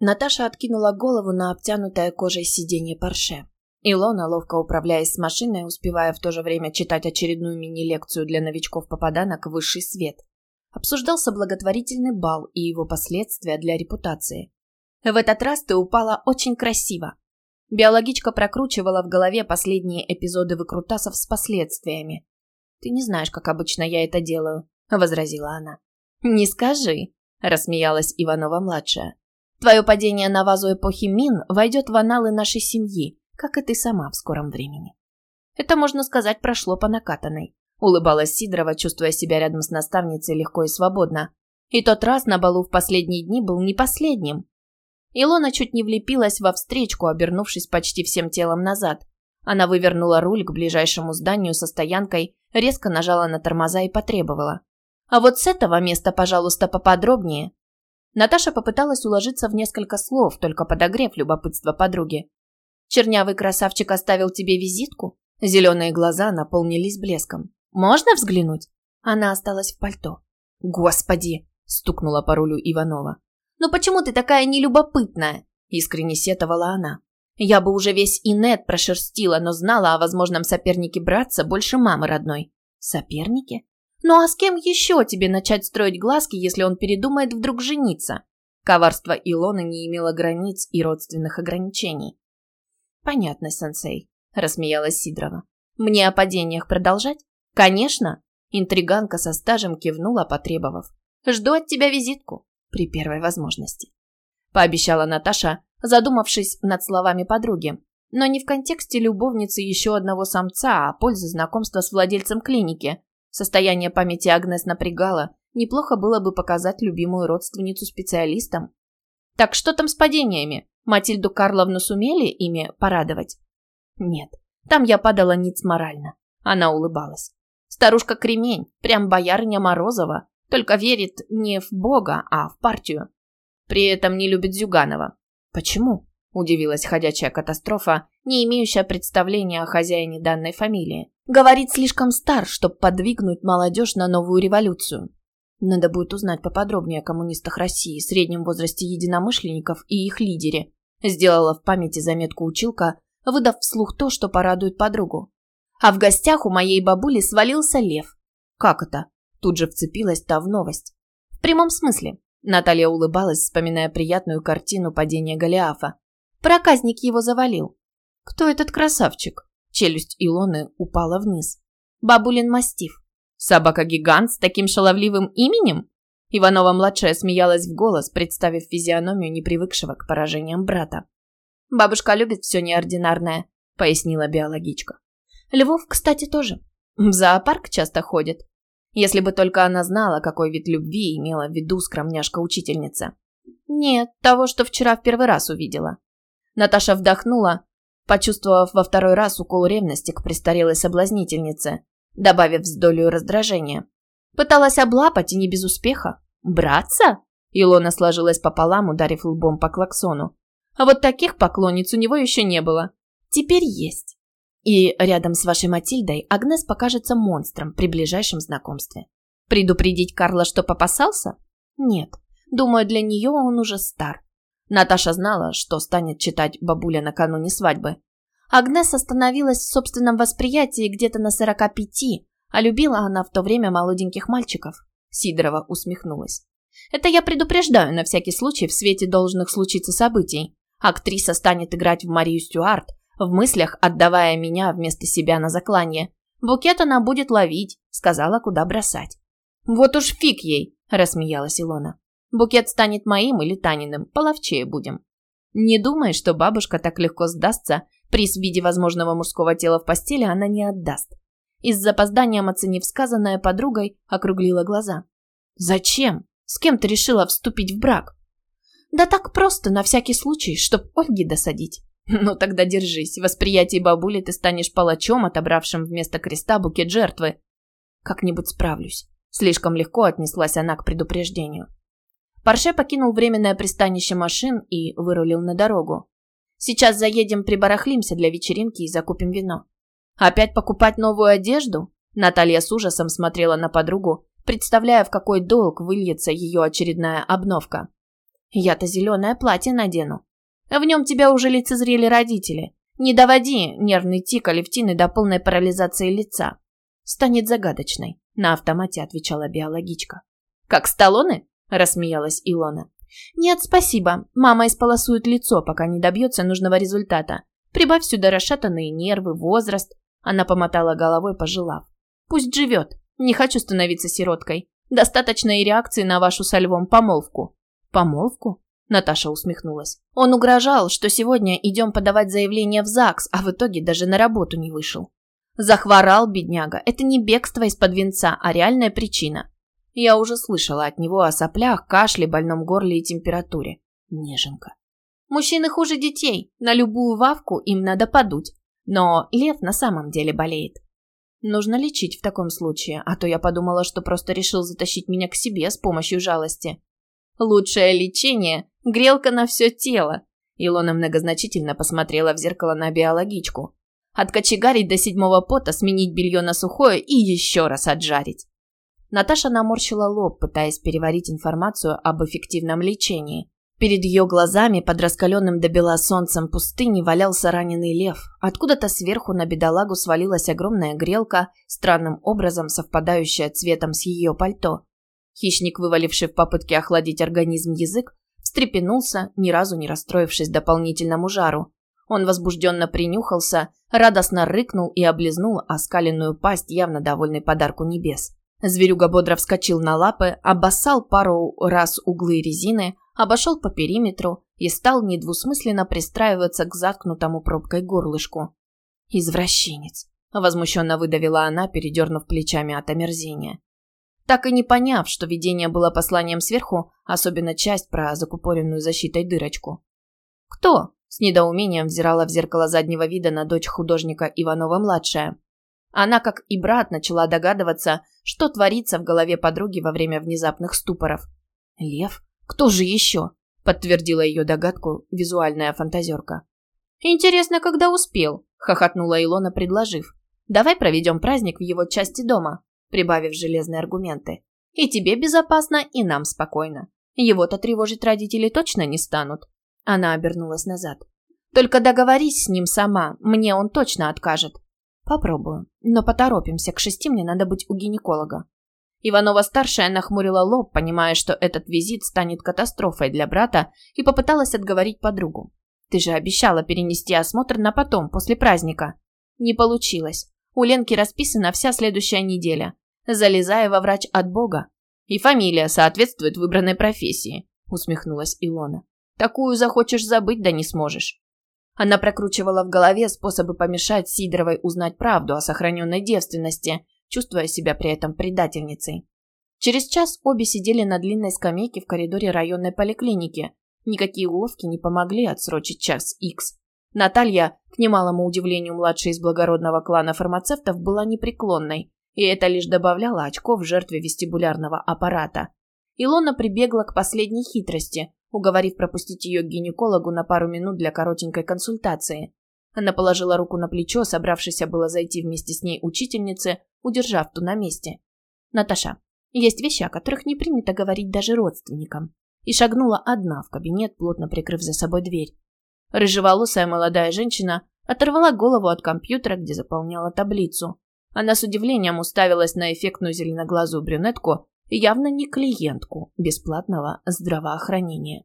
Наташа откинула голову на обтянутое кожей сиденье Порше. Илона, ловко управляясь с машиной, успевая в то же время читать очередную мини-лекцию для новичков-попаданок «Высший свет», обсуждался благотворительный бал и его последствия для репутации. «В этот раз ты упала очень красиво». Биологичка прокручивала в голове последние эпизоды выкрутасов с последствиями. «Ты не знаешь, как обычно я это делаю», — возразила она. «Не скажи», — рассмеялась Иванова-младшая. «Твое падение на вазу эпохи Мин войдет в аналы нашей семьи, как и ты сама в скором времени». Это, можно сказать, прошло по накатанной. Улыбалась Сидорова, чувствуя себя рядом с наставницей легко и свободно. И тот раз на балу в последние дни был не последним. Илона чуть не влепилась во встречку, обернувшись почти всем телом назад. Она вывернула руль к ближайшему зданию со стоянкой, резко нажала на тормоза и потребовала. «А вот с этого места, пожалуйста, поподробнее». Наташа попыталась уложиться в несколько слов, только подогрев любопытство подруги. «Чернявый красавчик оставил тебе визитку?» Зеленые глаза наполнились блеском. «Можно взглянуть?» Она осталась в пальто. «Господи!» – стукнула по рулю Иванова. «Ну почему ты такая нелюбопытная?» – искренне сетовала она. «Я бы уже весь инет прошерстила, но знала о возможном сопернике братца больше мамы родной». «Сопернике? Ну а с кем еще тебе начать строить глазки, если он передумает вдруг жениться?» Коварство Илоны не имело границ и родственных ограничений. «Понятно, сенсей», – рассмеялась Сидорова. «Мне о падениях продолжать?» «Конечно!» Интриганка со стажем кивнула, потребовав. «Жду от тебя визитку при первой возможности», – пообещала Наташа, задумавшись над словами подруги. Но не в контексте любовницы еще одного самца, а пользы знакомства с владельцем клиники. Состояние памяти Агнес напрягало. Неплохо было бы показать любимую родственницу специалистам. Так что там с падениями? Матильду Карловну сумели ими порадовать? Нет, там я падала ниц морально. Она улыбалась. Старушка Кремень, прям боярня Морозова, только верит не в Бога, а в партию. При этом не любит Зюганова. Почему? Удивилась ходячая катастрофа, не имеющая представления о хозяине данной фамилии. Говорит, слишком стар, чтобы подвигнуть молодежь на новую революцию. Надо будет узнать поподробнее о коммунистах России, среднем возрасте единомышленников и их лидере. Сделала в памяти заметку училка, выдав вслух то, что порадует подругу. А в гостях у моей бабули свалился лев. Как это? Тут же вцепилась та в новость. В прямом смысле. Наталья улыбалась, вспоминая приятную картину падения Голиафа. Проказник его завалил. Кто этот красавчик? Челюсть Илоны упала вниз. Бабулин мастиф. Собака-гигант с таким шаловливым именем? Иванова-младшая смеялась в голос, представив физиономию непривыкшего к поражениям брата. «Бабушка любит все неординарное», — пояснила биологичка. Львов, кстати, тоже. В зоопарк часто ходит. Если бы только она знала, какой вид любви имела в виду скромняшка-учительница. Нет, того, что вчера в первый раз увидела. Наташа вдохнула, почувствовав во второй раз укол ревности к престарелой соблазнительнице, добавив с долей раздражения. Пыталась облапать и не без успеха. «Браться?» Илона сложилась пополам, ударив лбом по клаксону. А вот таких поклонниц у него еще не было. Теперь есть. И рядом с вашей Матильдой Агнес покажется монстром при ближайшем знакомстве. Предупредить Карла, что попасался? Нет. Думаю, для нее он уже стар. Наташа знала, что станет читать бабуля накануне свадьбы. Агнес остановилась в собственном восприятии где-то на сорока пяти, а любила она в то время молоденьких мальчиков. Сидорова усмехнулась. Это я предупреждаю на всякий случай в свете должных случиться событий. Актриса станет играть в Марию Стюарт, в мыслях отдавая меня вместо себя на заклание. Букет она будет ловить, сказала, куда бросать. Вот уж фиг ей, рассмеялась Илона. Букет станет моим или Таниным, половчее будем. Не думай, что бабушка так легко сдастся, приз в виде возможного мужского тела в постели она не отдаст. И с запозданием оценив сказанное подругой, округлила глаза. «Зачем? С кем ты решила вступить в брак?» «Да так просто, на всякий случай, чтоб Ольге досадить. Ну тогда держись. В восприятии бабули ты станешь палачом, отобравшим вместо креста букет жертвы. Как-нибудь справлюсь. Слишком легко отнеслась она к предупреждению. Парше покинул временное пристанище машин и вырулил на дорогу. Сейчас заедем, прибарахлимся для вечеринки и закупим вино. Опять покупать новую одежду? Наталья с ужасом смотрела на подругу, представляя, в какой долг выльется ее очередная обновка. Я-то зеленое платье надену. В нем тебя уже лицезрели родители. Не доводи нервный тик Алевтины до полной парализации лица. Станет загадочной, на автомате отвечала биологичка. Как Сталлоне? Рассмеялась Илона. Нет, спасибо. Мама исполосует лицо, пока не добьется нужного результата. Прибавь сюда расшатанные нервы, возраст. Она помотала головой, пожелав. Пусть живет. Не хочу становиться сироткой. Достаточно и реакции на вашу со львом помолвку. Помолвку? Наташа усмехнулась. Он угрожал, что сегодня идем подавать заявление в ЗАГС, а в итоге даже на работу не вышел. Захворал, бедняга. Это не бегство из-под венца, а реальная причина. Я уже слышала от него о соплях, кашле, больном горле и температуре. Неженка. Мужчины хуже детей. На любую вавку им надо подуть. Но лев на самом деле болеет. Нужно лечить в таком случае, а то я подумала, что просто решил затащить меня к себе с помощью жалости. Лучшее лечение – грелка на все тело. Илона многозначительно посмотрела в зеркало на биологичку. Откочегарить до седьмого пота, сменить белье на сухое и еще раз отжарить. Наташа наморщила лоб, пытаясь переварить информацию об эффективном лечении. Перед ее глазами под раскаленным до бела солнцем пустыни валялся раненый лев. Откуда-то сверху на бедолагу свалилась огромная грелка, странным образом совпадающая цветом с ее пальто. Хищник, вываливший в попытке охладить организм язык, встрепенулся, ни разу не расстроившись дополнительному жару. Он возбужденно принюхался, радостно рыкнул и облизнул оскаленную пасть, явно довольный подарку небес. Зверюга бодро вскочил на лапы, обоссал пару раз углы резины, обошел по периметру и стал недвусмысленно пристраиваться к заткнутому пробкой горлышку. «Извращенец!» – возмущенно выдавила она, передернув плечами от омерзения так и не поняв, что видение было посланием сверху, особенно часть про закупоренную защитой дырочку. «Кто?» – с недоумением взирала в зеркало заднего вида на дочь художника Иванова-младшая. Она, как и брат, начала догадываться, что творится в голове подруги во время внезапных ступоров. «Лев? Кто же еще?» – подтвердила ее догадку визуальная фантазерка. «Интересно, когда успел?» – хохотнула Илона, предложив. «Давай проведем праздник в его части дома» прибавив железные аргументы. «И тебе безопасно, и нам спокойно. Его-то тревожить родители точно не станут». Она обернулась назад. «Только договорись с ним сама, мне он точно откажет». «Попробую, но поторопимся, к шести мне надо быть у гинеколога». Иванова-старшая нахмурила лоб, понимая, что этот визит станет катастрофой для брата, и попыталась отговорить подругу. «Ты же обещала перенести осмотр на потом, после праздника». Не получилось. У Ленки расписана вся следующая неделя залезая во врач от Бога. И фамилия соответствует выбранной профессии, усмехнулась Илона. Такую захочешь забыть, да не сможешь. Она прокручивала в голове способы помешать Сидоровой узнать правду о сохраненной девственности, чувствуя себя при этом предательницей. Через час обе сидели на длинной скамейке в коридоре районной поликлиники. Никакие уловки не помогли отсрочить час Икс. Наталья, к немалому удивлению младшей из благородного клана фармацевтов, была непреклонной и это лишь добавляло очков жертве вестибулярного аппарата. Илона прибегла к последней хитрости, уговорив пропустить ее к гинекологу на пару минут для коротенькой консультации. Она положила руку на плечо, собравшейся было зайти вместе с ней учительнице, удержав ту на месте. «Наташа, есть вещи, о которых не принято говорить даже родственникам». И шагнула одна в кабинет, плотно прикрыв за собой дверь. Рыжеволосая молодая женщина оторвала голову от компьютера, где заполняла таблицу. Она с удивлением уставилась на эффектную зеленоглазую брюнетку, явно не клиентку бесплатного здравоохранения.